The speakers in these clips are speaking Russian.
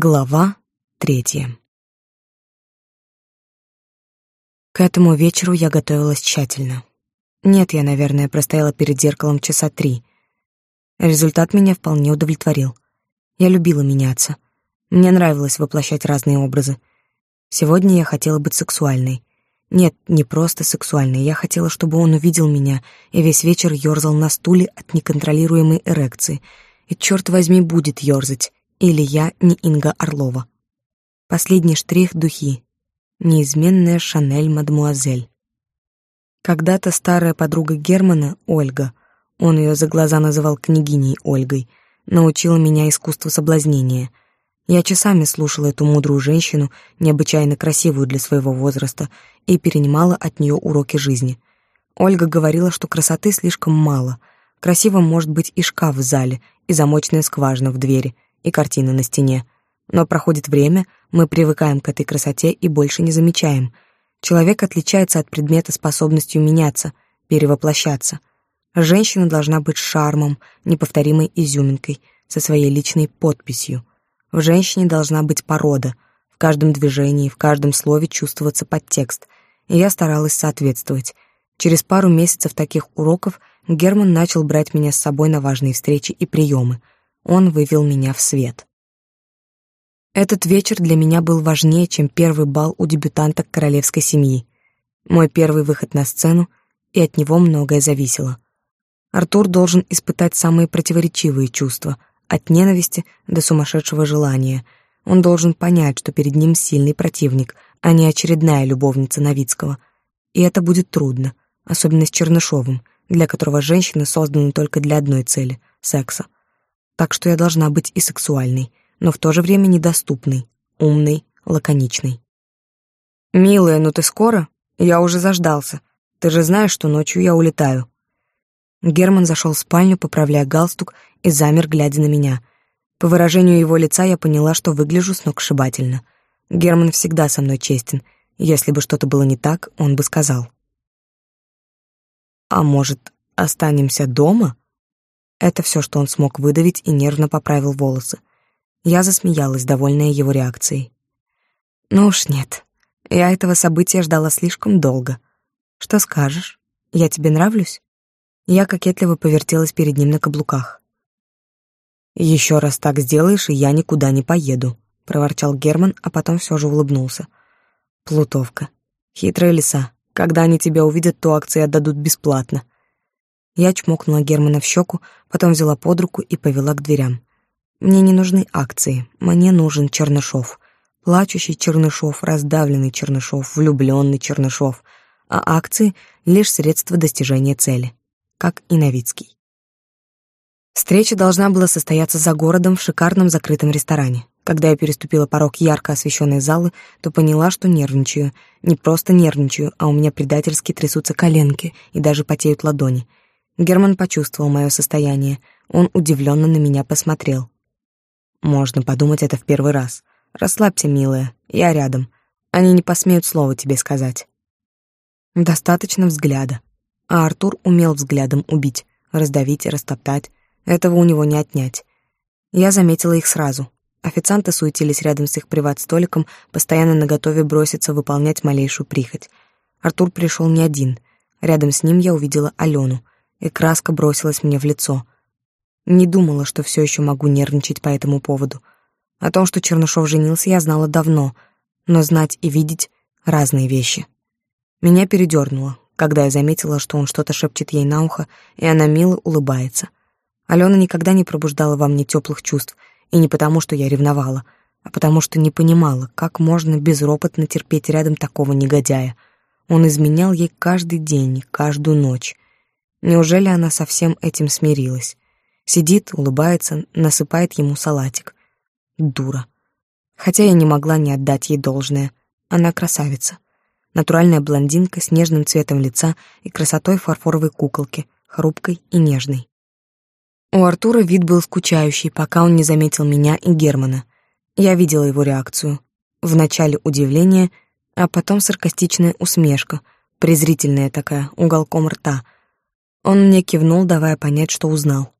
Глава третья К этому вечеру я готовилась тщательно. Нет, я, наверное, простояла перед зеркалом часа три. Результат меня вполне удовлетворил. Я любила меняться. Мне нравилось воплощать разные образы. Сегодня я хотела быть сексуальной. Нет, не просто сексуальной. Я хотела, чтобы он увидел меня и весь вечер ёрзал на стуле от неконтролируемой эрекции. И, черт возьми, будет ёрзать или я не Инга Орлова. Последний штрих — духи. Неизменная Шанель Мадмуазель. Когда-то старая подруга Германа, Ольга, он ее за глаза называл княгиней Ольгой, научила меня искусству соблазнения. Я часами слушала эту мудрую женщину, необычайно красивую для своего возраста, и перенимала от нее уроки жизни. Ольга говорила, что красоты слишком мало. Красивым может быть и шкаф в зале, и замочная скважина в двери — и картины на стене. Но проходит время, мы привыкаем к этой красоте и больше не замечаем. Человек отличается от предмета способностью меняться, перевоплощаться. Женщина должна быть шармом, неповторимой изюминкой, со своей личной подписью. В женщине должна быть порода, в каждом движении, в каждом слове чувствоваться подтекст. И я старалась соответствовать. Через пару месяцев таких уроков Герман начал брать меня с собой на важные встречи и приемы — он вывел меня в свет. Этот вечер для меня был важнее, чем первый бал у дебютанток королевской семьи. Мой первый выход на сцену, и от него многое зависело. Артур должен испытать самые противоречивые чувства, от ненависти до сумасшедшего желания. Он должен понять, что перед ним сильный противник, а не очередная любовница Новицкого. И это будет трудно, особенно с Чернышовым, для которого женщины созданы только для одной цели — секса так что я должна быть и сексуальной, но в то же время недоступной, умной, лаконичной. «Милая, ну ты скоро? Я уже заждался. Ты же знаешь, что ночью я улетаю». Герман зашел в спальню, поправляя галстук, и замер, глядя на меня. По выражению его лица я поняла, что выгляжу сногсшибательно. Герман всегда со мной честен. Если бы что-то было не так, он бы сказал. «А может, останемся дома?» Это все, что он смог выдавить, и нервно поправил волосы. Я засмеялась, довольная его реакцией. Ну уж нет. Я этого события ждала слишком долго. Что скажешь? Я тебе нравлюсь? Я кокетливо повертелась перед ним на каблуках. Еще раз так сделаешь, и я никуда не поеду, проворчал Герман, а потом все же улыбнулся. Плутовка. Хитрая лиса. Когда они тебя увидят, то акции отдадут бесплатно. Я чмокнула Германа в щеку, потом взяла под руку и повела к дверям. Мне не нужны акции, мне нужен Чернышов. Плачущий Чернышов, раздавленный Чернышов, влюбленный Чернышов. А акции — лишь средство достижения цели. Как и Новицкий. Встреча должна была состояться за городом в шикарном закрытом ресторане. Когда я переступила порог ярко освещенной залы, то поняла, что нервничаю. Не просто нервничаю, а у меня предательски трясутся коленки и даже потеют ладони — Герман почувствовал мое состояние. Он удивленно на меня посмотрел. «Можно подумать это в первый раз. Расслабься, милая, я рядом. Они не посмеют слова тебе сказать». Достаточно взгляда. А Артур умел взглядом убить, раздавить растоптать. Этого у него не отнять. Я заметила их сразу. Официанты суетились рядом с их приват-столиком, постоянно наготове броситься выполнять малейшую прихоть. Артур пришел не один. Рядом с ним я увидела Алену — и краска бросилась мне в лицо. Не думала, что все еще могу нервничать по этому поводу. О том, что Чернышов женился, я знала давно, но знать и видеть — разные вещи. Меня передернуло, когда я заметила, что он что-то шепчет ей на ухо, и она мило улыбается. Алена никогда не пробуждала во мне теплых чувств, и не потому, что я ревновала, а потому что не понимала, как можно безропотно терпеть рядом такого негодяя. Он изменял ей каждый день, каждую ночь. Неужели она со всем этим смирилась? Сидит, улыбается, насыпает ему салатик. Дура. Хотя я не могла не отдать ей должное. Она красавица. Натуральная блондинка с нежным цветом лица и красотой фарфоровой куколки, хрупкой и нежной. У Артура вид был скучающий, пока он не заметил меня и Германа. Я видела его реакцию. Вначале удивление, а потом саркастичная усмешка, презрительная такая, уголком рта — он мне кивнул, давая понять, что узнал.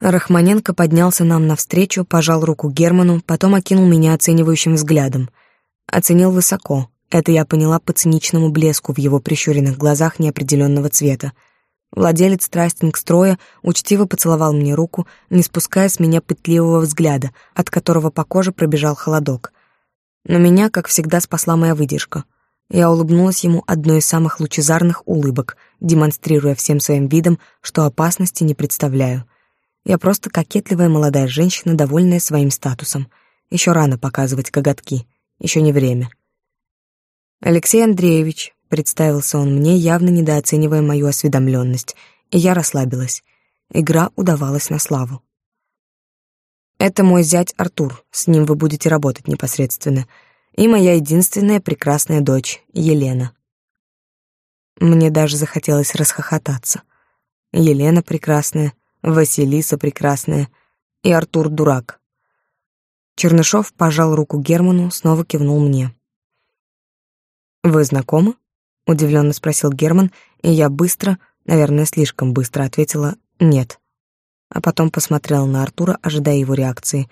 Рахманенко поднялся нам навстречу, пожал руку Герману, потом окинул меня оценивающим взглядом. Оценил высоко. Это я поняла по циничному блеску в его прищуренных глазах неопределенного цвета. Владелец Трастингстроя учтиво поцеловал мне руку, не спуская с меня пытливого взгляда, от которого по коже пробежал холодок. Но меня, как всегда, спасла моя выдержка. Я улыбнулась ему одной из самых лучезарных улыбок, демонстрируя всем своим видом, что опасности не представляю. Я просто кокетливая молодая женщина, довольная своим статусом. Еще рано показывать коготки, еще не время. Алексей Андреевич, представился он мне, явно недооценивая мою осведомленность, и я расслабилась. Игра удавалась на славу. Это мой зять Артур, с ним вы будете работать непосредственно, и моя единственная прекрасная дочь, Елена. Мне даже захотелось расхохотаться. Елена прекрасная, Василиса прекрасная и Артур дурак. Чернышов пожал руку Герману, снова кивнул мне. «Вы знакомы?» — удивленно спросил Герман, и я быстро, наверное, слишком быстро ответила «нет». А потом посмотрела на Артура, ожидая его реакции.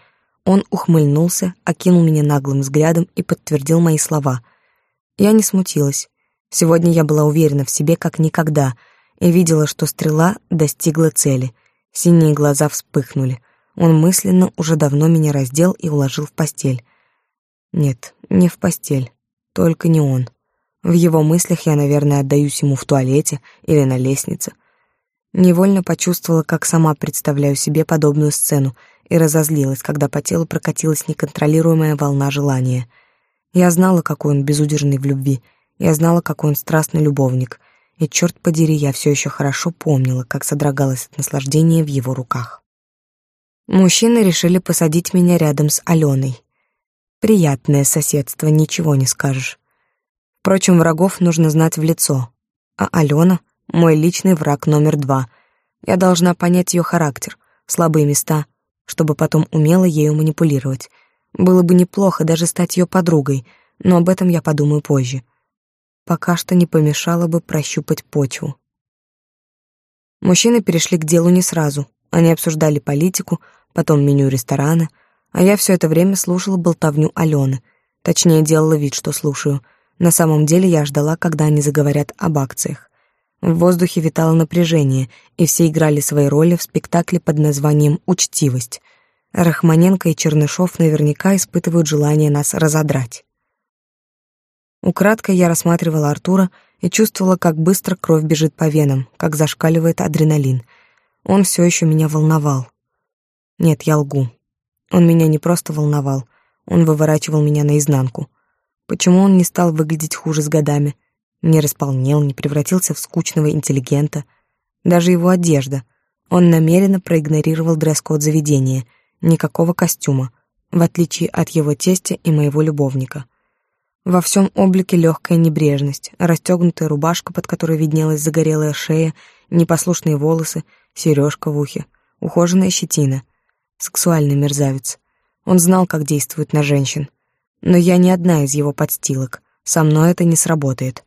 Он ухмыльнулся, окинул меня наглым взглядом и подтвердил мои слова. Я не смутилась. Сегодня я была уверена в себе как никогда и видела, что стрела достигла цели — Синие глаза вспыхнули. Он мысленно уже давно меня раздел и уложил в постель. Нет, не в постель. Только не он. В его мыслях я, наверное, отдаюсь ему в туалете или на лестнице. Невольно почувствовала, как сама представляю себе подобную сцену, и разозлилась, когда по телу прокатилась неконтролируемая волна желания. Я знала, какой он безудержный в любви, я знала, какой он страстный любовник, и, черт подери, я все еще хорошо помнила, как содрогалась от наслаждения в его руках. Мужчины решили посадить меня рядом с Аленой. Приятное соседство, ничего не скажешь. Впрочем, врагов нужно знать в лицо. А Алена — мой личный враг номер два. Я должна понять ее характер, слабые места, чтобы потом умело ею манипулировать. Было бы неплохо даже стать ее подругой, но об этом я подумаю позже пока что не помешало бы прощупать почву. Мужчины перешли к делу не сразу. Они обсуждали политику, потом меню ресторана, а я все это время слушала болтовню Алены. Точнее, делала вид, что слушаю. На самом деле я ждала, когда они заговорят об акциях. В воздухе витало напряжение, и все играли свои роли в спектакле под названием «Учтивость». Рахманенко и Чернышов наверняка испытывают желание нас разодрать. Украдкой я рассматривала Артура и чувствовала, как быстро кровь бежит по венам, как зашкаливает адреналин. Он все еще меня волновал. Нет, я лгу. Он меня не просто волновал, он выворачивал меня наизнанку. Почему он не стал выглядеть хуже с годами? Не располнел, не превратился в скучного интеллигента. Даже его одежда. Он намеренно проигнорировал дресс-код заведения. Никакого костюма, в отличие от его тестя и моего любовника. Во всем облике легкая небрежность, расстегнутая рубашка, под которой виднелась загорелая шея, непослушные волосы, сережка в ухе, ухоженная щетина. Сексуальный мерзавец. Он знал, как действует на женщин. Но я не одна из его подстилок. Со мной это не сработает.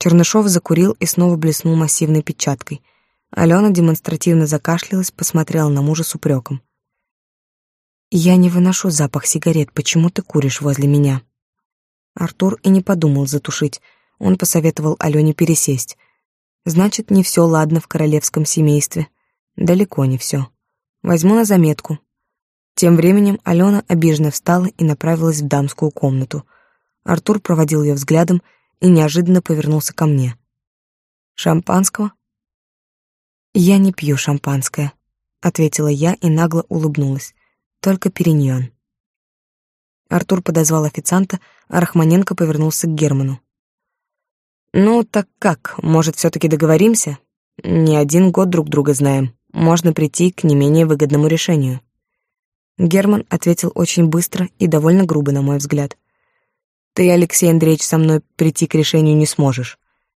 Чернышов закурил и снова блеснул массивной печаткой. Алена демонстративно закашлялась, посмотрела на мужа с упреком. «Я не выношу запах сигарет, почему ты куришь возле меня?» Артур и не подумал затушить. Он посоветовал Алене пересесть. Значит, не все ладно в королевском семействе. Далеко не все. Возьму на заметку. Тем временем Алена обиженно встала и направилась в дамскую комнату. Артур проводил ее взглядом и неожиданно повернулся ко мне. «Шампанского?» «Я не пью шампанское», — ответила я и нагло улыбнулась. «Только периньон». Артур подозвал официанта, а Рахманенко повернулся к Герману. «Ну, так как, может, все-таки договоримся? Не один год друг друга знаем. Можно прийти к не менее выгодному решению». Герман ответил очень быстро и довольно грубо, на мой взгляд. «Ты, Алексей Андреевич, со мной прийти к решению не сможешь.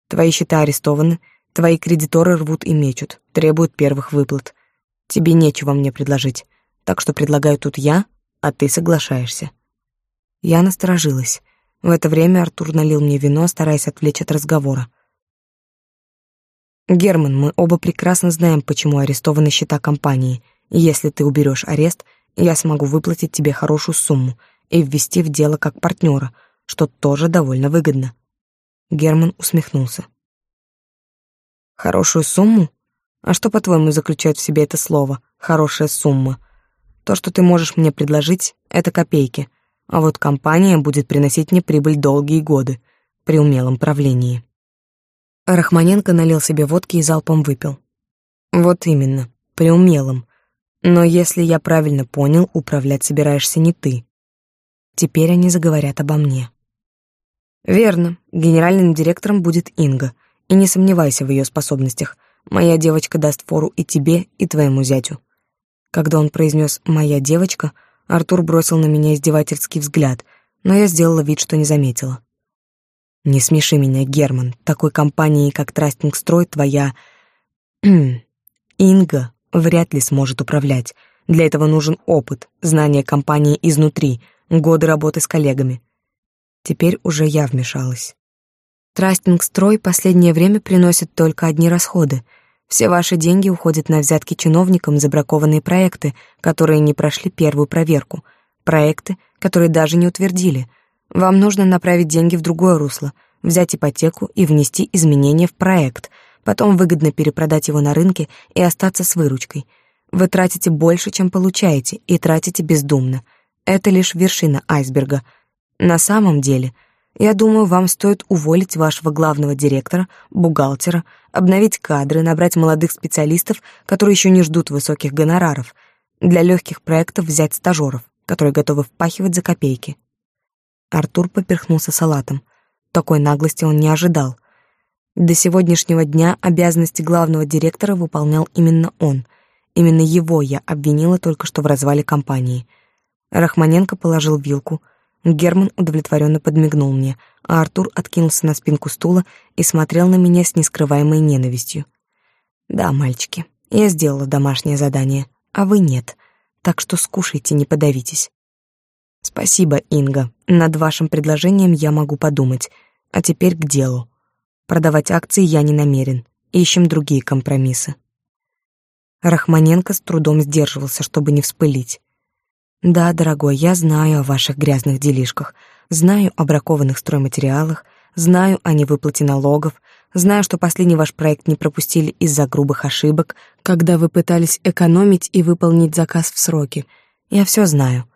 Твои счета арестованы, твои кредиторы рвут и мечут, требуют первых выплат. Тебе нечего мне предложить, так что предлагаю тут я, а ты соглашаешься». Я насторожилась. В это время Артур налил мне вино, стараясь отвлечь от разговора. «Герман, мы оба прекрасно знаем, почему арестованы счета компании. Если ты уберешь арест, я смогу выплатить тебе хорошую сумму и ввести в дело как партнера, что тоже довольно выгодно. Герман усмехнулся. Хорошую сумму? А что, по-твоему, заключает в себе это слово «хорошая сумма»? То, что ты можешь мне предложить, это копейки, а вот компания будет приносить мне прибыль долгие годы при умелом правлении. Рахманенко налил себе водки и залпом выпил. Вот именно, при умелом. Но если я правильно понял, управлять собираешься не ты. Теперь они заговорят обо мне. Верно, генеральным директором будет Инга, и не сомневайся в ее способностях. Моя девочка даст фору и тебе, и твоему зятю. Когда он произнес «моя девочка», Артур бросил на меня издевательский взгляд, но я сделала вид, что не заметила. «Не смеши меня, Герман, такой компанией, как Трастингстрой, твоя... Инга вряд ли сможет управлять. Для этого нужен опыт, знание компании изнутри, годы работы с коллегами. Теперь уже я вмешалась. Трастингстрой последнее время приносит только одни расходы. Все ваши деньги уходят на взятки чиновникам за бракованные проекты, которые не прошли первую проверку. Проекты, которые даже не утвердили. Вам нужно направить деньги в другое русло, взять ипотеку и внести изменения в проект, потом выгодно перепродать его на рынке и остаться с выручкой. Вы тратите больше, чем получаете, и тратите бездумно. Это лишь вершина айсберга — на самом деле, я думаю, вам стоит уволить вашего главного директора, бухгалтера, обновить кадры, набрать молодых специалистов, которые еще не ждут высоких гонораров, для легких проектов взять стажеров, которые готовы впахивать за копейки. Артур поперхнулся салатом. Такой наглости он не ожидал. До сегодняшнего дня обязанности главного директора выполнял именно он. Именно его я обвинила только что в развале компании. Рахманенко положил вилку, Герман удовлетворенно подмигнул мне, а Артур откинулся на спинку стула и смотрел на меня с нескрываемой ненавистью. «Да, мальчики, я сделала домашнее задание, а вы нет, так что скушайте, не подавитесь». «Спасибо, Инга. Над вашим предложением я могу подумать. А теперь к делу. Продавать акции я не намерен. Ищем другие компромиссы». Рахманенко с трудом сдерживался, чтобы не вспылить. Да, дорогой, я знаю о ваших грязных делишках, знаю о бракованных стройматериалах, знаю о невыплате налогов, знаю, что последний ваш проект не пропустили из-за грубых ошибок, когда вы пытались экономить и выполнить заказ в сроки. Я все знаю.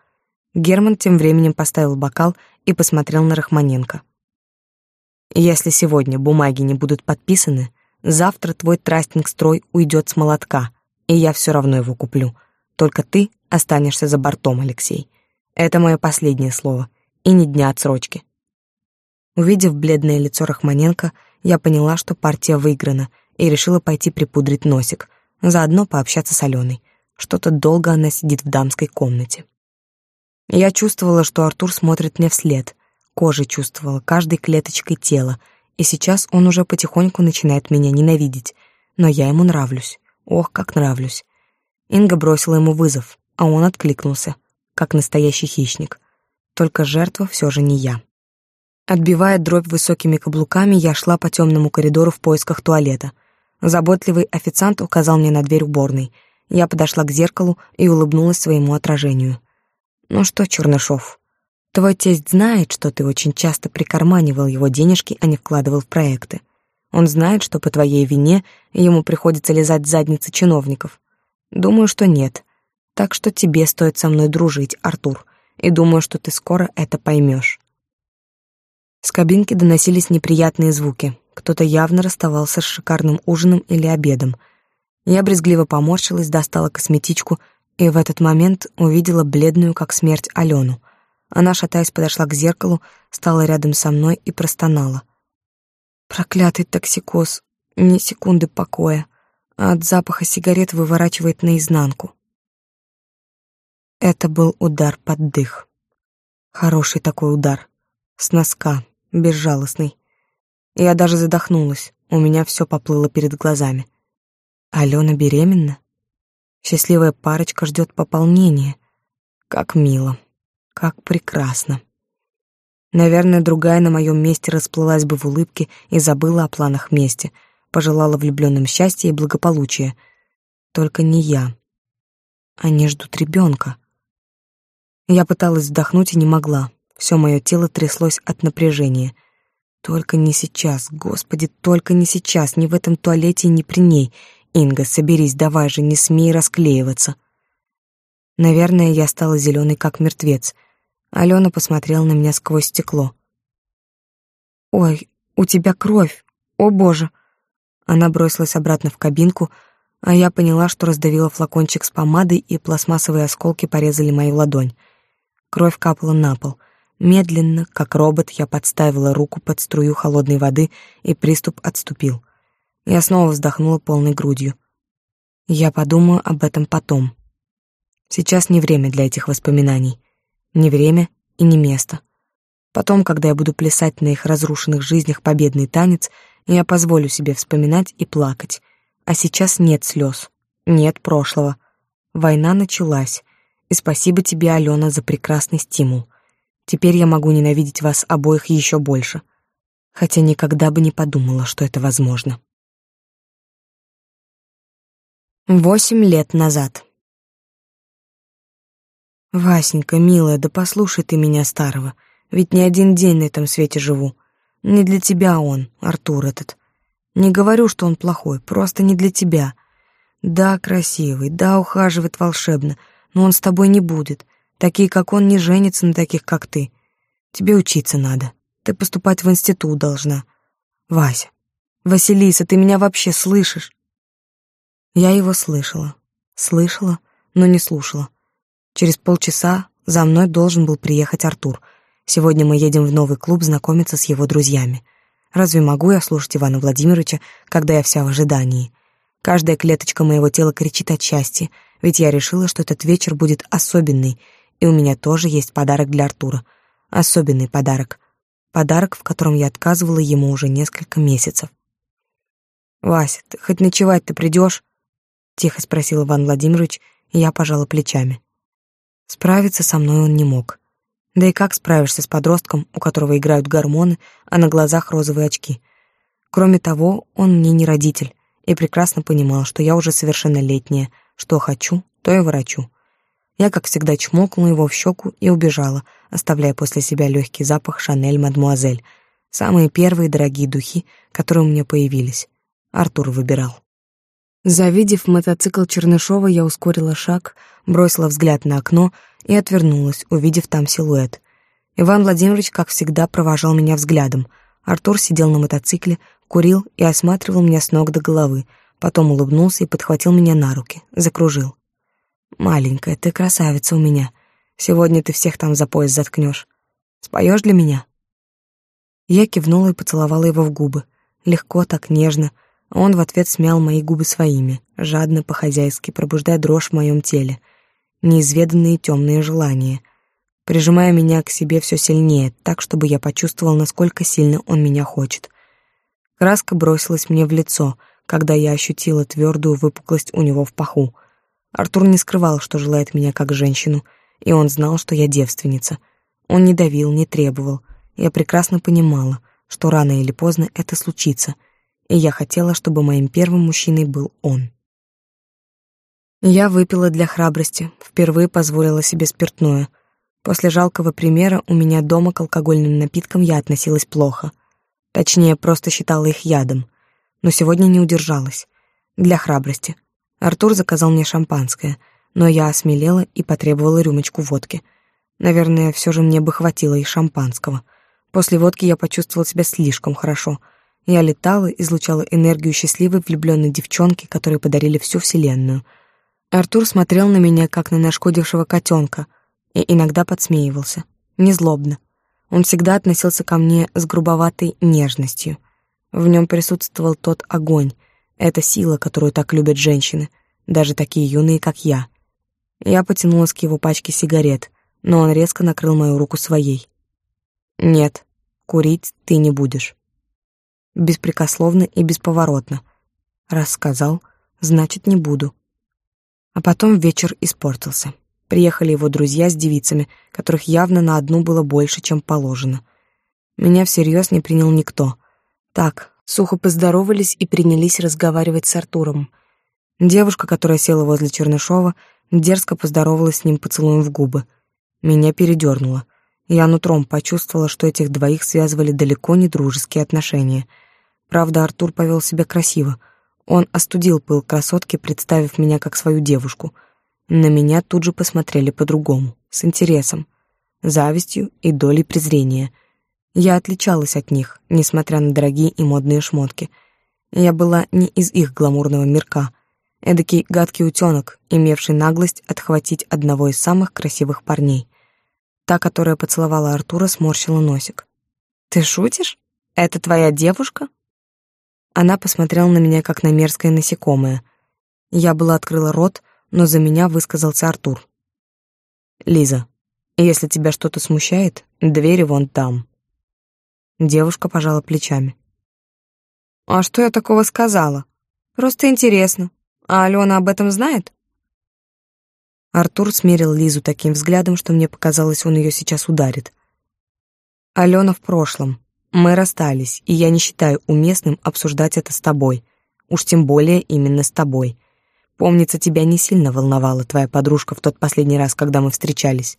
Герман тем временем поставил бокал и посмотрел на Рахманенко. Если сегодня бумаги не будут подписаны, завтра твой трастинг-строй уйдет с молотка, и я все равно его куплю. Только ты останешься за бортом, Алексей. Это мое последнее слово, и ни дня отсрочки. Увидев бледное лицо Рахманенко, я поняла, что партия выиграна, и решила пойти припудрить носик, заодно пообщаться с Аленой. Что-то долго она сидит в дамской комнате. Я чувствовала, что Артур смотрит мне вслед, кожей чувствовала, каждой клеточкой тела, и сейчас он уже потихоньку начинает меня ненавидеть, но я ему нравлюсь. Ох, как нравлюсь. Инга бросила ему вызов а он откликнулся, как настоящий хищник. Только жертва все же не я. Отбивая дробь высокими каблуками, я шла по темному коридору в поисках туалета. Заботливый официант указал мне на дверь уборной. Я подошла к зеркалу и улыбнулась своему отражению. «Ну что, Чернышов, твой тесть знает, что ты очень часто прикарманивал его денежки, а не вкладывал в проекты. Он знает, что по твоей вине ему приходится лизать задницы чиновников. Думаю, что нет. Так что тебе стоит со мной дружить, Артур, и думаю, что ты скоро это поймешь. С кабинки доносились неприятные звуки. Кто-то явно расставался с шикарным ужином или обедом. Я брезгливо поморщилась, достала косметичку и в этот момент увидела бледную, как смерть, Алену. Она, шатаясь, подошла к зеркалу, стала рядом со мной и простонала. Проклятый токсикоз, ни секунды покоя, от запаха сигарет выворачивает наизнанку. Это был удар под дых. Хороший такой удар. С носка, безжалостный. Я даже задохнулась, у меня все поплыло перед глазами. Алена беременна? Счастливая парочка ждет пополнения. Как мило, как прекрасно. Наверное, другая на моем месте расплылась бы в улыбке и забыла о планах мести, пожелала влюбленным счастья и благополучия. Только не я. Они ждут ребенка. Я пыталась вдохнуть и не могла. Все мое тело тряслось от напряжения. Только не сейчас, господи, только не сейчас, ни в этом туалете ни при ней. Инга, соберись, давай же, не смей расклеиваться. Наверное, я стала зеленой, как мертвец. Алена посмотрела на меня сквозь стекло. «Ой, у тебя кровь! О, боже!» Она бросилась обратно в кабинку, а я поняла, что раздавила флакончик с помадой, и пластмассовые осколки порезали мою ладонь. Кровь капала на пол. Медленно, как робот, я подставила руку под струю холодной воды, и приступ отступил. Я снова вздохнула полной грудью. Я подумаю об этом потом. Сейчас не время для этих воспоминаний. Не время и не место. Потом, когда я буду плясать на их разрушенных жизнях победный танец, я позволю себе вспоминать и плакать. А сейчас нет слез, нет прошлого. Война началась, и спасибо тебе, Алена, за прекрасный стимул. Теперь я могу ненавидеть вас обоих еще больше, хотя никогда бы не подумала, что это возможно. Восемь лет назад. Васенька, милая, да послушай ты меня старого, ведь не один день на этом свете живу. Не для тебя он, Артур этот. Не говорю, что он плохой, просто не для тебя. Да, красивый, да, ухаживает волшебно, но он с тобой не будет. Такие, как он, не женятся на таких, как ты. Тебе учиться надо. Ты поступать в институт должна. Вася, Василиса, ты меня вообще слышишь? Я его слышала. Слышала, но не слушала. Через полчаса за мной должен был приехать Артур. Сегодня мы едем в новый клуб знакомиться с его друзьями. Разве могу я слушать Ивана Владимировича, когда я вся в ожидании? Каждая клеточка моего тела кричит от счастья, ведь я решила, что этот вечер будет особенный, и у меня тоже есть подарок для Артура. Особенный подарок. Подарок, в котором я отказывала ему уже несколько месяцев. «Вася, ты хоть ночевать ты придешь? — тихо спросил Иван Владимирович, и я пожала плечами. Справиться со мной он не мог. Да и как справишься с подростком, у которого играют гормоны, а на глазах розовые очки? Кроме того, он мне не родитель и прекрасно понимал, что я уже совершеннолетняя, что хочу, то и ворочу. Я, как всегда, чмокнула его в щеку и убежала, оставляя после себя легкий запах «Шанель Мадмуазель», самые первые дорогие духи, которые у меня появились. Артур выбирал. Завидев мотоцикл Чернышова, я ускорила шаг, бросила взгляд на окно и отвернулась, увидев там силуэт. Иван Владимирович, как всегда, провожал меня взглядом. Артур сидел на мотоцикле, курил и осматривал меня с ног до головы, потом улыбнулся и подхватил меня на руки, закружил. «Маленькая, ты красавица у меня. Сегодня ты всех там за пояс заткнешь. Споешь для меня?» Я кивнула и поцеловала его в губы. Легко, так нежно — он в ответ смял мои губы своими, жадно по-хозяйски, пробуждая дрожь в моем теле, неизведанные темные желания, прижимая меня к себе все сильнее, так, чтобы я почувствовал, насколько сильно он меня хочет. Краска бросилась мне в лицо, когда я ощутила твердую выпуклость у него в паху. Артур не скрывал, что желает меня как женщину, и он знал, что я девственница. Он не давил, не требовал. Я прекрасно понимала, что рано или поздно это случится — и я хотела, чтобы моим первым мужчиной был он. Я выпила для храбрости, впервые позволила себе спиртное. После жалкого примера у меня дома к алкогольным напиткам я относилась плохо. Точнее, просто считала их ядом. Но сегодня не удержалась. Для храбрости. Артур заказал мне шампанское, но я осмелела и потребовала рюмочку водки. Наверное, все же мне бы хватило и шампанского. После водки я почувствовала себя слишком хорошо — я летала, излучала энергию счастливой влюбленной девчонки, которой подарили всю вселенную. Артур смотрел на меня, как на нашкодившего котенка, и иногда подсмеивался. Не злобно. Он всегда относился ко мне с грубоватой нежностью. В нем присутствовал тот огонь, эта сила, которую так любят женщины, даже такие юные, как я. Я потянулась к его пачке сигарет, но он резко накрыл мою руку своей. «Нет, курить ты не будешь» беспрекословно и бесповоротно. Раз сказал, значит, не буду. А потом вечер испортился. Приехали его друзья с девицами, которых явно на одну было больше, чем положено. Меня всерьез не принял никто. Так, сухо поздоровались и принялись разговаривать с Артуром. Девушка, которая села возле Чернышова, Дерзко поздоровалась с ним поцелуем в губы. Меня передернуло. Я нутром почувствовала, что этих двоих связывали далеко не дружеские отношения. Правда, Артур повел себя красиво. Он остудил пыл красотки, представив меня как свою девушку. На меня тут же посмотрели по-другому, с интересом, завистью и долей презрения. Я отличалась от них, несмотря на дорогие и модные шмотки. Я была не из их гламурного мирка. Эдакий гадкий утенок, имевший наглость отхватить одного из самых красивых парней. Та, которая поцеловала Артура, сморщила носик. «Ты шутишь? Это твоя девушка?» Она посмотрела на меня, как на мерзкое насекомое. Я была открыла рот, но за меня высказался Артур. «Лиза, если тебя что-то смущает, двери вон там». Девушка пожала плечами. «А что я такого сказала? Просто интересно. А Алена об этом знает?» Артур смерил Лизу таким взглядом, что мне показалось, он ее сейчас ударит. Алена в прошлом. Мы расстались, и я не считаю уместным обсуждать это с тобой. Уж тем более именно с тобой. Помнится, тебя не сильно волновала твоя подружка в тот последний раз, когда мы встречались.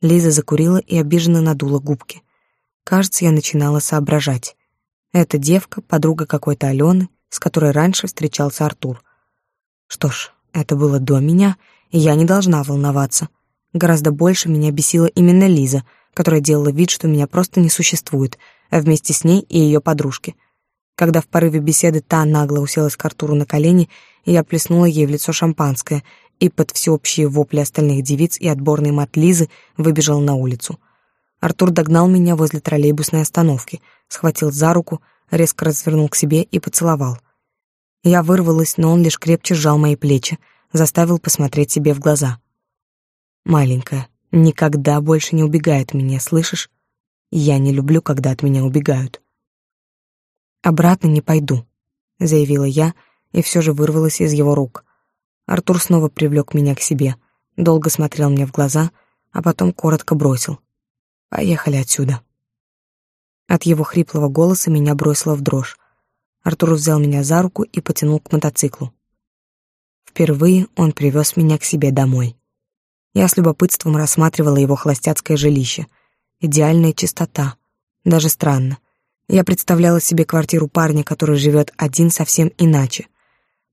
Лиза закурила и обиженно надула губки. Кажется, я начинала соображать. Эта девка — подруга какой-то Алены, с которой раньше встречался Артур. Что ж, это было до меня — я не должна волноваться. Гораздо больше меня бесила именно Лиза, которая делала вид, что меня просто не существует, а вместе с ней и ее подружки. Когда в порыве беседы та нагло уселась к Артуру на колени, я плеснула ей в лицо шампанское и под всеобщие вопли остальных девиц и отборный мат Лизы выбежал на улицу. Артур догнал меня возле троллейбусной остановки, схватил за руку, резко развернул к себе и поцеловал. Я вырвалась, но он лишь крепче сжал мои плечи, заставил посмотреть себе в глаза. «Маленькая, никогда больше не убегай от меня, слышишь? Я не люблю, когда от меня убегают». «Обратно не пойду», — заявила я и все же вырвалась из его рук. Артур снова привлек меня к себе, долго смотрел мне в глаза, а потом коротко бросил. «Поехали отсюда». От его хриплого голоса меня бросило в дрожь. Артур взял меня за руку и потянул к мотоциклу. Впервые он привез меня к себе домой. Я с любопытством рассматривала его холостяцкое жилище. Идеальная чистота. Даже странно. Я представляла себе квартиру парня, который живет один совсем иначе.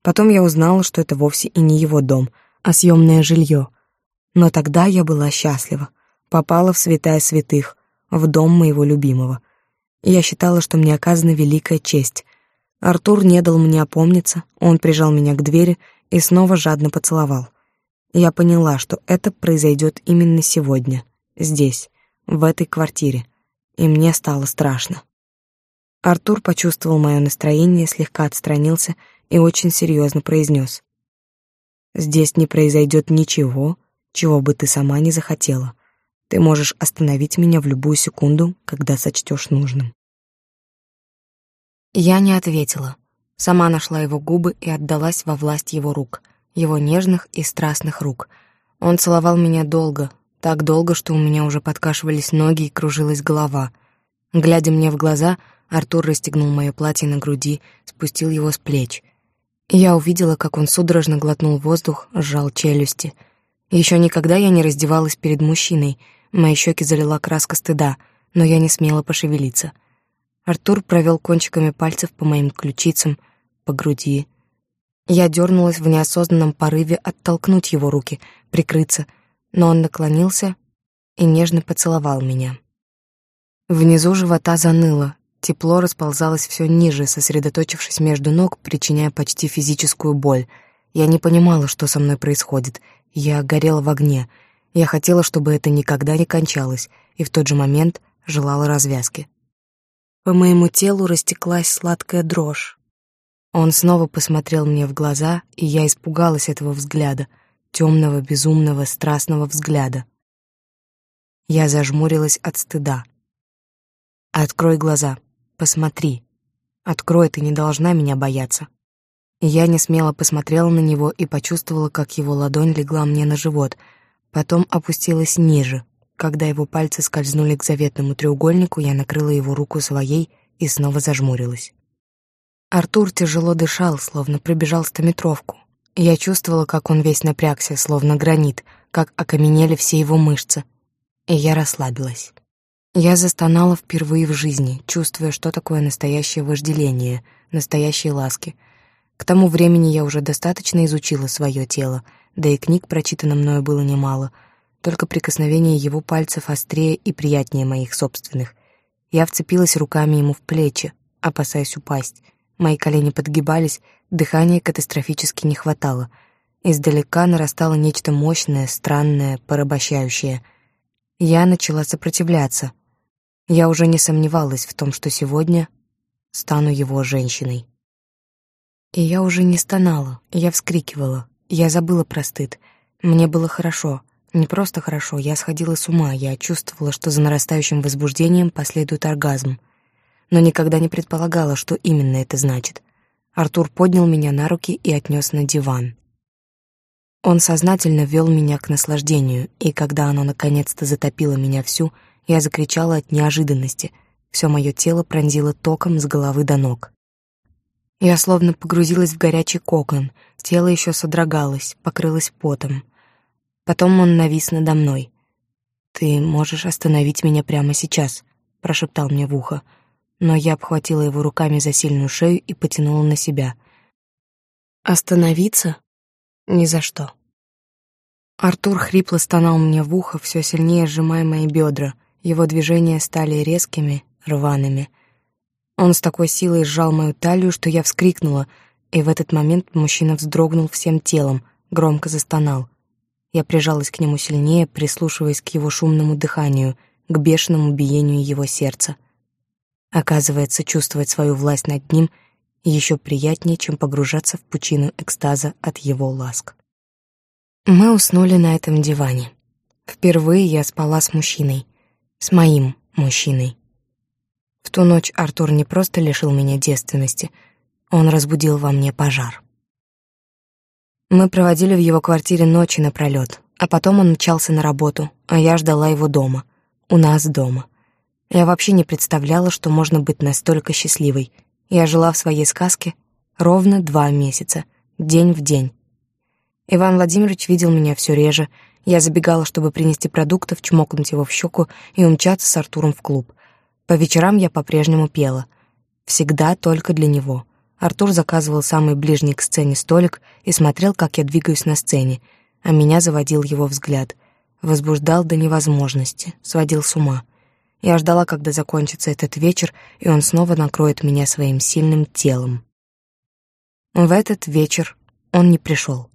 Потом я узнала, что это вовсе и не его дом, а съемное жилье. Но тогда я была счастлива. Попала в святая святых, в дом моего любимого. Я считала, что мне оказана великая честь. Артур не дал мне опомниться, он прижал меня к двери и снова жадно поцеловал. Я поняла, что это произойдет именно сегодня, здесь, в этой квартире, и мне стало страшно. Артур почувствовал мое настроение, слегка отстранился и очень серьезно произнес. «Здесь не произойдет ничего, чего бы ты сама не захотела. Ты можешь остановить меня в любую секунду, когда сочтешь нужным». Я не ответила. Сама нашла его губы и отдалась во власть его рук, его нежных и страстных рук. Он целовал меня долго, так долго, что у меня уже подкашивались ноги и кружилась голова. Глядя мне в глаза, Артур расстегнул мое платье на груди, спустил его с плеч. Я увидела, как он судорожно глотнул воздух, сжал челюсти. Еще никогда я не раздевалась перед мужчиной, мои щеки залила краска стыда, но я не смела пошевелиться. Артур провел кончиками пальцев по моим ключицам, по груди. Я дернулась в неосознанном порыве оттолкнуть его руки, прикрыться, но он наклонился и нежно поцеловал меня. Внизу живота заныло, тепло расползалось все ниже, сосредоточившись между ног, причиняя почти физическую боль. Я не понимала, что со мной происходит. Я горела в огне. Я хотела, чтобы это никогда не кончалось, и в тот же момент желала развязки. По моему телу растеклась сладкая дрожь. Он снова посмотрел мне в глаза, и я испугалась этого взгляда, темного, безумного, страстного взгляда. Я зажмурилась от стыда. «Открой глаза, посмотри. Открой, ты не должна меня бояться». Я не смело посмотрела на него и почувствовала, как его ладонь легла мне на живот, потом опустилась ниже. Когда его пальцы скользнули к заветному треугольнику, я накрыла его руку своей и снова зажмурилась. Артур тяжело дышал, словно пробежал стометровку. Я чувствовала, как он весь напрягся, словно гранит, как окаменели все его мышцы. И я расслабилась. Я застонала впервые в жизни, чувствуя, что такое настоящее вожделение, настоящие ласки. К тому времени я уже достаточно изучила свое тело, да и книг прочитано мною было немало, только прикосновение его пальцев острее и приятнее моих собственных. Я вцепилась руками ему в плечи, опасаясь упасть. Мои колени подгибались, дыхания катастрофически не хватало. Издалека нарастало нечто мощное, странное, порабощающее. Я начала сопротивляться. Я уже не сомневалась в том, что сегодня стану его женщиной. И я уже не стонала, я вскрикивала, я забыла про стыд. Мне было хорошо, не просто хорошо, я сходила с ума, я чувствовала, что за нарастающим возбуждением последует оргазм. Но никогда не предполагала, что именно это значит. Артур поднял меня на руки и отнес на диван. Он сознательно вел меня к наслаждению, и когда оно наконец-то затопило меня всю, я закричала от неожиданности. Все мое тело пронзило током с головы до ног. Я словно погрузилась в горячий кокон, тело еще содрогалось, покрылось потом. Потом он навис надо мной. «Ты можешь остановить меня прямо сейчас», — прошептал мне в ухо. Но я обхватила его руками за сильную шею и потянула на себя. «Остановиться? Ни за что». Артур хрипло стонал мне в ухо, все сильнее сжимая мои бедра. Его движения стали резкими, рваными. Он с такой силой сжал мою талию, что я вскрикнула, и в этот момент мужчина вздрогнул всем телом, громко застонал. Я прижалась к нему сильнее, прислушиваясь к его шумному дыханию, к бешеному биению его сердца. Оказывается, чувствовать свою власть над ним еще приятнее, чем погружаться в пучину экстаза от его ласк. Мы уснули на этом диване. Впервые я спала с мужчиной, с моим мужчиной. В ту ночь Артур не просто лишил меня девственности, он разбудил во мне пожар. Мы проводили в его квартире ночи напролёт, а потом он мчался на работу, а я ждала его дома, у нас дома. Я вообще не представляла, что можно быть настолько счастливой. Я жила в своей сказке ровно два месяца, день в день. Иван Владимирович видел меня все реже. Я забегала, чтобы принести продуктов, чмокнуть его в щеку и умчаться с Артуром в клуб. По вечерам я по-прежнему пела. Всегда только для него. Артур заказывал самый ближний к сцене столик и смотрел, как я двигаюсь на сцене, а меня заводил его взгляд. Возбуждал до невозможности, сводил с ума. Я ждала, когда закончится этот вечер, и он снова накроет меня своим сильным телом. В этот вечер он не пришел.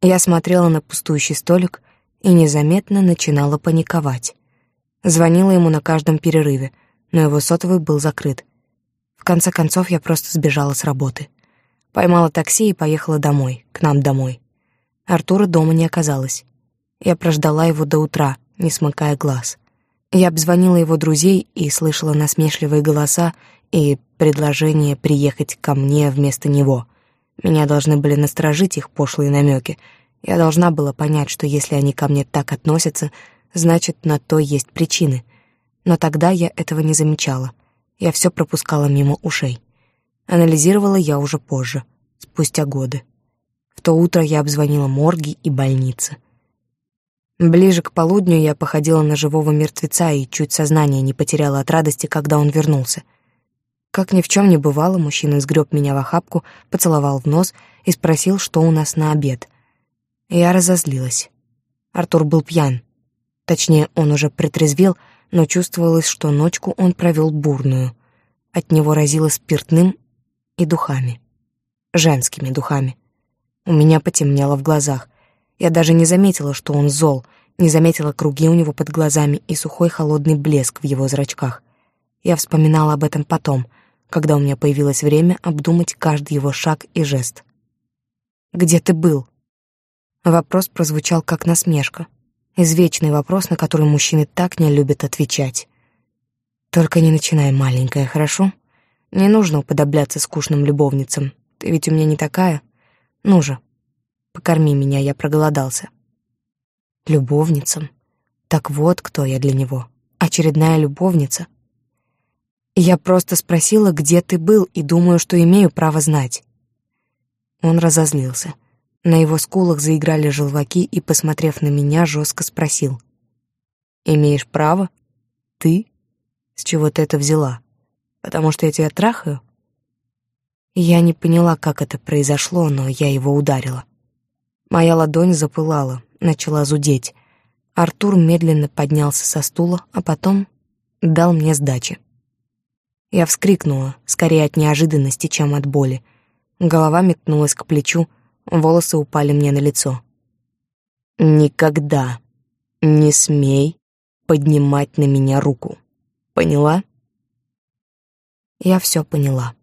Я смотрела на пустующий столик и незаметно начинала паниковать. Звонила ему на каждом перерыве, но его сотовый был закрыт. В конце концов, я просто сбежала с работы. Поймала такси и поехала домой, к нам домой. Артура дома не оказалось. Я прождала его до утра, не смыкая глаз. Я обзвонила его друзей и слышала насмешливые голоса и предложение приехать ко мне вместо него. Меня должны были насторожить их пошлые намеки. Я должна была понять, что если они ко мне так относятся, значит, на то есть причины. Но тогда я этого не замечала. Я все пропускала мимо ушей. Анализировала я уже позже, спустя годы. В то утро я обзвонила морги и больницы. Ближе к полудню я походила на живого мертвеца и чуть сознание не потеряла от радости, когда он вернулся. Как ни в чем не бывало, мужчина сгреб меня в охапку, поцеловал в нос и спросил, что у нас на обед. Я разозлилась. Артур был пьян. Точнее, он уже притрезвел, но чувствовалось, что ночку он провел бурную. От него разило спиртным и духами. Женскими духами. У меня потемнело в глазах. Я даже не заметила, что он зол, не заметила круги у него под глазами и сухой холодный блеск в его зрачках. Я вспоминала об этом потом, когда у меня появилось время обдумать каждый его шаг и жест. «Где ты был?» Вопрос прозвучал как насмешка. Извечный вопрос, на который мужчины так не любят отвечать. Только не начинай, маленькая, хорошо? Не нужно уподобляться скучным любовницам. Ты ведь у меня не такая. Ну же, покорми меня, я проголодался. Любовницам? Так вот, кто я для него. Очередная любовница. Я просто спросила, где ты был, и думаю, что имею право знать. Он разозлился. На его скулах заиграли желваки и, посмотрев на меня, жестко спросил. «Имеешь право? Ты? С чего ты это взяла? Потому что я тебя трахаю?» Я не поняла, как это произошло, но я его ударила. Моя ладонь запылала, начала зудеть. Артур медленно поднялся со стула, а потом дал мне сдачи. Я вскрикнула, скорее от неожиданности, чем от боли. Голова метнулась к плечу, волосы упали мне на лицо. «Никогда не смей поднимать на меня руку. Поняла?» Я все поняла.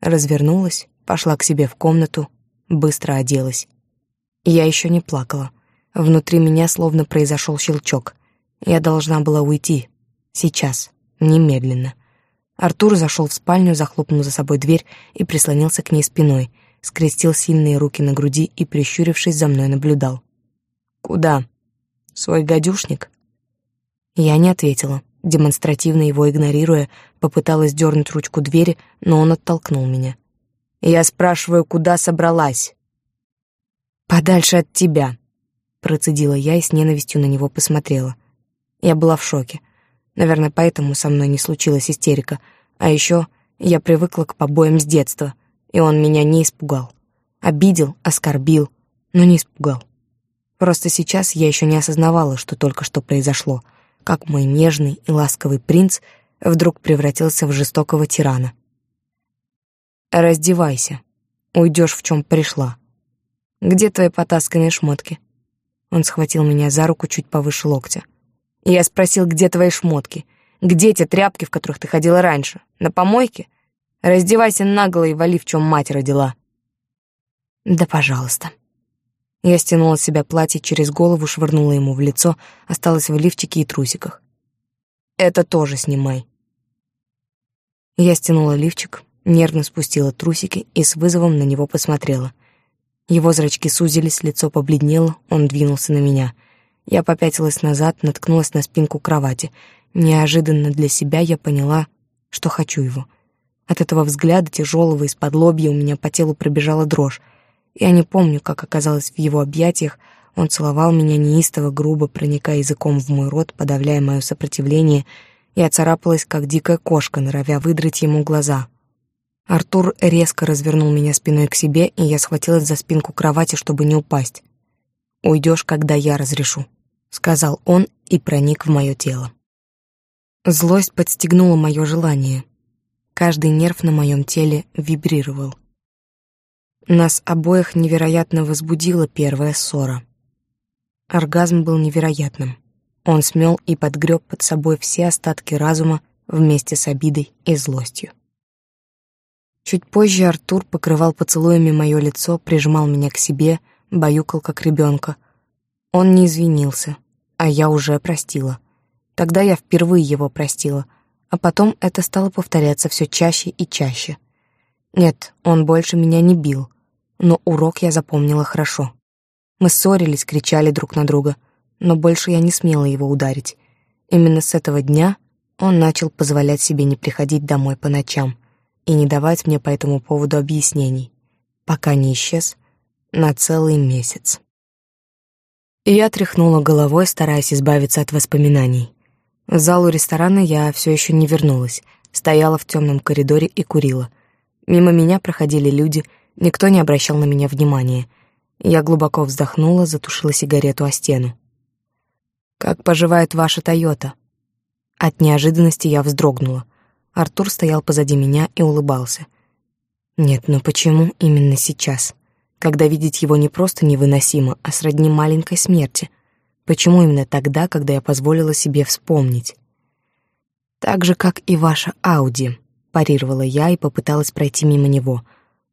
Развернулась, пошла к себе в комнату, быстро оделась. Я еще не плакала. Внутри меня словно произошел щелчок. Я должна была уйти. Сейчас. Немедленно. Артур зашел в спальню, захлопнул за собой дверь и прислонился к ней спиной, скрестил сильные руки на груди и, прищурившись, за мной наблюдал. «Куда? Свой гадюшник?» Я не ответила, демонстративно его игнорируя, попыталась дернуть ручку двери, но он оттолкнул меня. «Я спрашиваю, куда собралась?» «Подальше от тебя», — процедила я и с ненавистью на него посмотрела. Я была в шоке. Наверное, поэтому со мной не случилась истерика. А еще я привыкла к побоям с детства, и он меня не испугал. Обидел, оскорбил, но не испугал. Просто сейчас я еще не осознавала, что только что произошло, как мой нежный и ласковый принц вдруг превратился в жестокого тирана. «Раздевайся, уйдешь в чем пришла», где твои потасканные шмотки?» Он схватил меня за руку чуть повыше локтя. Я спросил, где твои шмотки? Где те тряпки, в которых ты ходила раньше? На помойке? Раздевайся нагло и вали, в чем мать родила. Да, пожалуйста. Я стянула с себя платье через голову, швырнула ему в лицо, осталась в лифчике и трусиках. Это тоже снимай. Я стянула лифчик, нервно спустила трусики и с вызовом на него посмотрела — его зрачки сузились, лицо побледнело, он двинулся на меня. Я попятилась назад, наткнулась на спинку кровати. Неожиданно для себя я поняла, что хочу его. От этого взгляда, тяжелого из-под лобья, у меня по телу пробежала дрожь. Я не помню, как оказалось в его объятиях. Он целовал меня неистово, грубо, проникая языком в мой рот, подавляя мое сопротивление. Я царапалась, как дикая кошка, норовя выдрать ему глаза. Артур резко развернул меня спиной к себе, и я схватилась за спинку кровати, чтобы не упасть. «Уйдешь, когда я разрешу», — сказал он и проник в мое тело. Злость подстегнула мое желание. Каждый нерв на моем теле вибрировал. Нас обоих невероятно возбудила первая ссора. Оргазм был невероятным. Он смел и подгреб под собой все остатки разума вместе с обидой и злостью. Чуть позже Артур покрывал поцелуями мое лицо, прижимал меня к себе, баюкал как ребенка. Он не извинился, а я уже простила. Тогда я впервые его простила, а потом это стало повторяться все чаще и чаще. Нет, он больше меня не бил, но урок я запомнила хорошо. Мы ссорились, кричали друг на друга, но больше я не смела его ударить. Именно с этого дня он начал позволять себе не приходить домой по ночам — и не давать мне по этому поводу объяснений, пока не исчез на целый месяц. я тряхнула головой, стараясь избавиться от воспоминаний. В залу ресторана я все еще не вернулась, стояла в темном коридоре и курила. Мимо меня проходили люди, никто не обращал на меня внимания. Я глубоко вздохнула, затушила сигарету о стену. «Как поживает ваша Тойота?» От неожиданности я вздрогнула. Артур стоял позади меня и улыбался. Нет, но почему именно сейчас? Когда видеть его не просто невыносимо, а сродни маленькой смерти. Почему именно тогда, когда я позволила себе вспомнить? Так же, как и ваша Ауди, парировала я и попыталась пройти мимо него.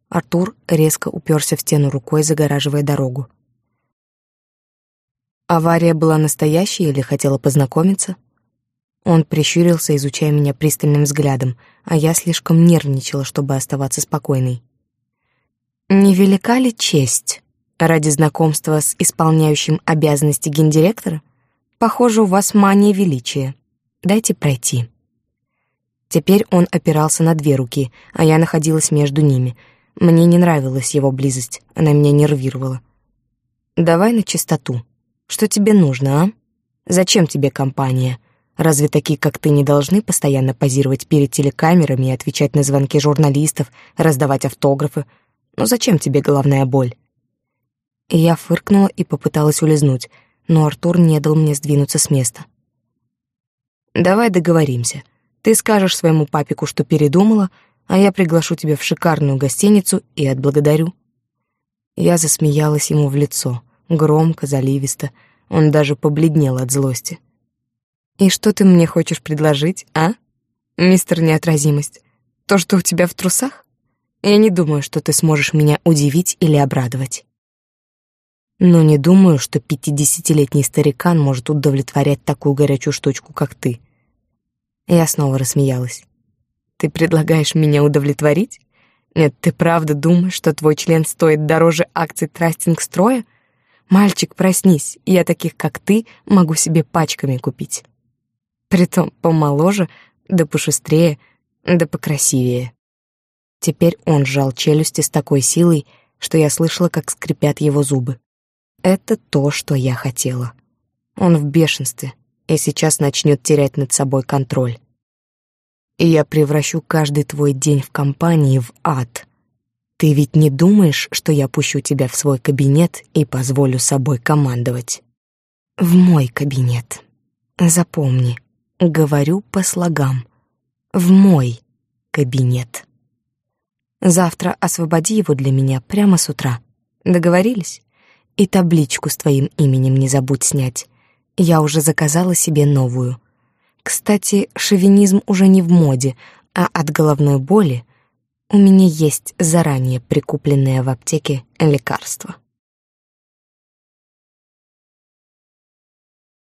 Артур резко уперся в стену рукой, загораживая дорогу. Авария была настоящей или хотела познакомиться? Он прищурился, изучая меня пристальным взглядом, а я слишком нервничала, чтобы оставаться спокойной. «Невелика ли честь ради знакомства с исполняющим обязанности гендиректора? Похоже, у вас мания величия. Дайте пройти». Теперь он опирался на две руки, а я находилась между ними. Мне не нравилась его близость, она меня нервировала. «Давай на чистоту. Что тебе нужно, а? Зачем тебе компания? Разве такие, как ты, не должны постоянно позировать перед телекамерами и отвечать на звонки журналистов, раздавать автографы? Ну зачем тебе головная боль?» И я фыркнула и попыталась улизнуть, но Артур не дал мне сдвинуться с места. «Давай договоримся. Ты скажешь своему папику, что передумала, а я приглашу тебя в шикарную гостиницу и отблагодарю». Я засмеялась ему в лицо, громко, заливисто. Он даже побледнел от злости. «И что ты мне хочешь предложить, а, мистер Неотразимость? То, что у тебя в трусах? Я не думаю, что ты сможешь меня удивить или обрадовать». Но не думаю, что пятидесятилетний старикан может удовлетворять такую горячую штучку, как ты. Я снова рассмеялась. Ты предлагаешь меня удовлетворить? Нет, ты правда думаешь, что твой член стоит дороже акций трастинг-строя? Мальчик, проснись, я таких, как ты, могу себе пачками купить. Притом помоложе, да пошустрее, да покрасивее. Теперь он сжал челюсти с такой силой, что я слышала, как скрипят его зубы. Это то, что я хотела. Он в бешенстве и сейчас начнет терять над собой контроль. И я превращу каждый твой день в компании в ад. Ты ведь не думаешь, что я пущу тебя в свой кабинет и позволю собой командовать? В мой кабинет. Запомни, говорю по слогам. В мой кабинет. Завтра освободи его для меня прямо с утра. Договорились? И табличку с твоим именем не забудь снять. Я уже заказала себе новую. Кстати, шовинизм уже не в моде, а от головной боли у меня есть заранее прикупленное в аптеке лекарство.